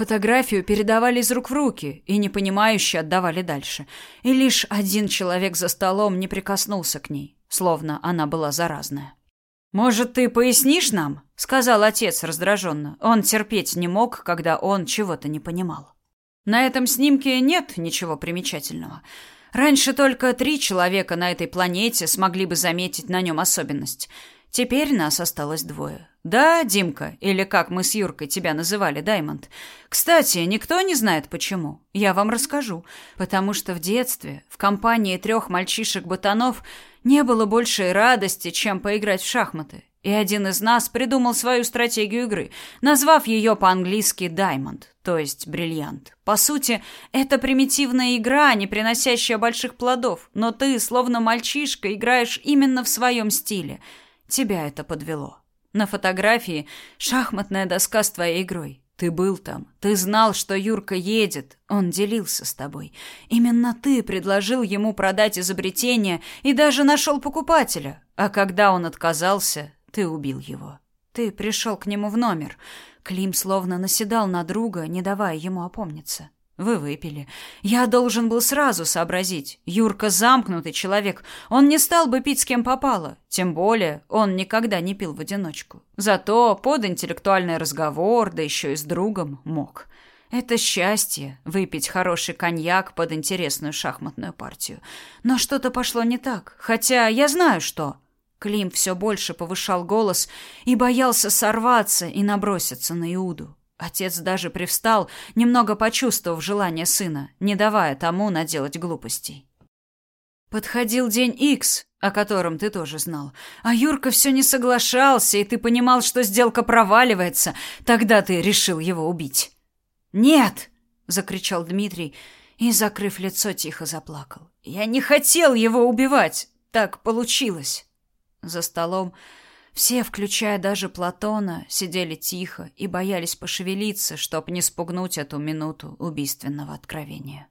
Фотографию передавали из рук в руки и непонимающе отдавали дальше. И лишь один человек за столом не прикоснулся к ней, словно она была заразная. «Может, ты пояснишь нам?» — сказал отец раздраженно. Он терпеть не мог, когда он чего-то не понимал. На этом снимке нет ничего примечательного. Раньше только три человека на этой планете смогли бы заметить на нем особенность. Теперь нас осталось двое. Да, Димка, или как мы с Юркой тебя называли, Даймонд. Кстати, никто не знает почему. Я вам расскажу. Потому что в детстве, в компании трех мальчишек-ботанов, не было большей радости, чем поиграть в шахматы. И один из нас придумал свою стратегию игры, назвав ее по-английски «Diamond», то есть «бриллиант». По сути, это примитивная игра, не приносящая больших плодов, но ты, словно мальчишка, играешь именно в своем стиле. Тебя это подвело. На фотографии шахматная доска с твоей игрой. Ты был там, ты знал, что Юрка едет, он делился с тобой. Именно ты предложил ему продать изобретение и даже нашел покупателя. А когда он отказался, ты убил его. Ты пришел к нему в номер. Клим словно наседал на друга, не давая ему опомниться. Вы выпили. Я должен был сразу сообразить. Юрка замкнутый человек. Он не стал бы пить с кем попало. Тем более, он никогда не пил в одиночку. Зато под интеллектуальный разговор, да еще и с другом, мог. Это счастье выпить хороший коньяк под интересную шахматную партию. Но что-то пошло не так. Хотя я знаю что. Клим все больше повышал голос и боялся сорваться и наброситься на Иуду. Отец даже привстал, немного почувствовав желание сына, не давая тому наделать глупостей. Подходил день Икс, о котором ты тоже знал. А Юрка все не соглашался, и ты понимал, что сделка проваливается. Тогда ты решил его убить. «Нет!» — закричал Дмитрий и, закрыв лицо, тихо заплакал. «Я не хотел его убивать. Так получилось». За столом все, включая даже Платона, сидели тихо и боялись пошевелиться, чтобы не спугнуть эту минуту убийственного откровения.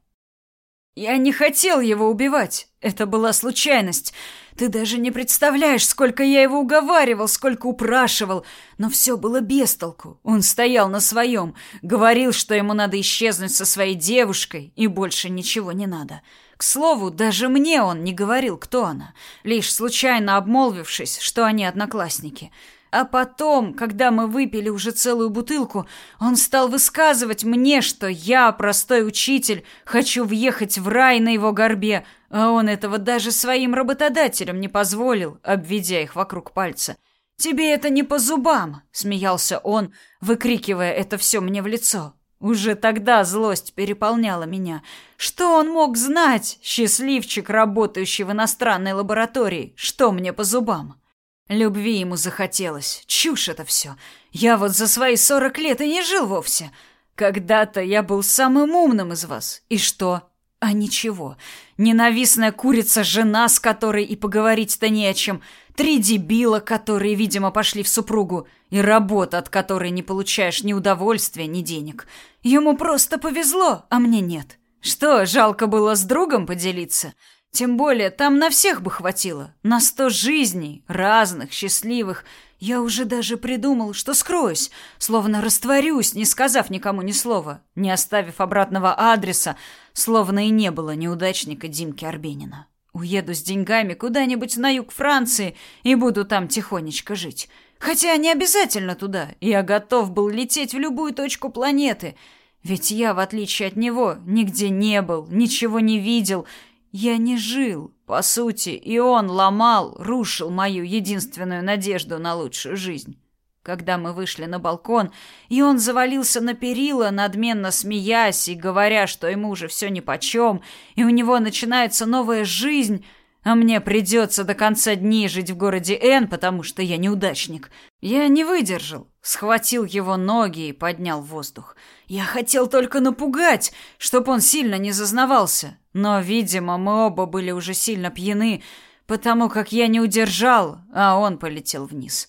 «Я не хотел его убивать. Это была случайность. Ты даже не представляешь, сколько я его уговаривал, сколько упрашивал. Но все было без толку. Он стоял на своем, говорил, что ему надо исчезнуть со своей девушкой, и больше ничего не надо. К слову, даже мне он не говорил, кто она, лишь случайно обмолвившись, что они одноклассники. А потом, когда мы выпили уже целую бутылку, он стал высказывать мне, что я, простой учитель, хочу въехать в рай на его горбе, а он этого даже своим работодателям не позволил, обведя их вокруг пальца. «Тебе это не по зубам!» — смеялся он, выкрикивая это все мне в лицо. Уже тогда злость переполняла меня. Что он мог знать, счастливчик, работающий в иностранной лаборатории, что мне по зубам? Любви ему захотелось. Чушь это все. Я вот за свои сорок лет и не жил вовсе. Когда-то я был самым умным из вас. И что? А ничего. Ненавистная курица-жена, с которой и поговорить-то не о чем. Три дебила, которые, видимо, пошли в супругу. И работа, от которой не получаешь ни удовольствия, ни денег. Ему просто повезло, а мне нет. Что, жалко было с другом поделиться? Тем более, там на всех бы хватило. На сто жизней, разных, счастливых. Я уже даже придумал, что скроюсь, словно растворюсь, не сказав никому ни слова, не оставив обратного адреса, словно и не было неудачника Димки Арбенина. Уеду с деньгами куда-нибудь на юг Франции и буду там тихонечко жить. Хотя не обязательно туда. Я готов был лететь в любую точку планеты. Ведь я, в отличие от него, нигде не был, ничего не видел. Я не жил, по сути, и он ломал, рушил мою единственную надежду на лучшую жизнь. Когда мы вышли на балкон, и он завалился на перила, надменно смеясь и говоря, что ему уже все нипочем, и у него начинается новая жизнь, а мне придется до конца дней жить в городе Н, потому что я неудачник. Я не выдержал, схватил его ноги и поднял в воздух. Я хотел только напугать, чтоб он сильно не зазнавался, но, видимо, мы оба были уже сильно пьяны, потому как я не удержал, а он полетел вниз.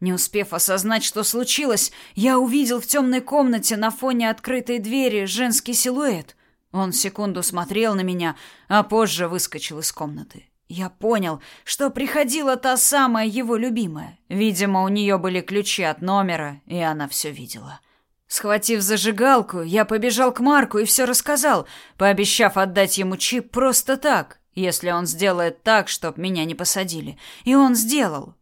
Не успев осознать, что случилось, я увидел в темной комнате на фоне открытой двери женский силуэт. Он секунду смотрел на меня, а позже выскочил из комнаты. Я понял, что приходила та самая его любимая. Видимо, у нее были ключи от номера, и она все видела. Схватив зажигалку, я побежал к Марку и все рассказал, пообещав отдать ему чип просто так, если он сделает так, чтоб меня не посадили. И он сделал.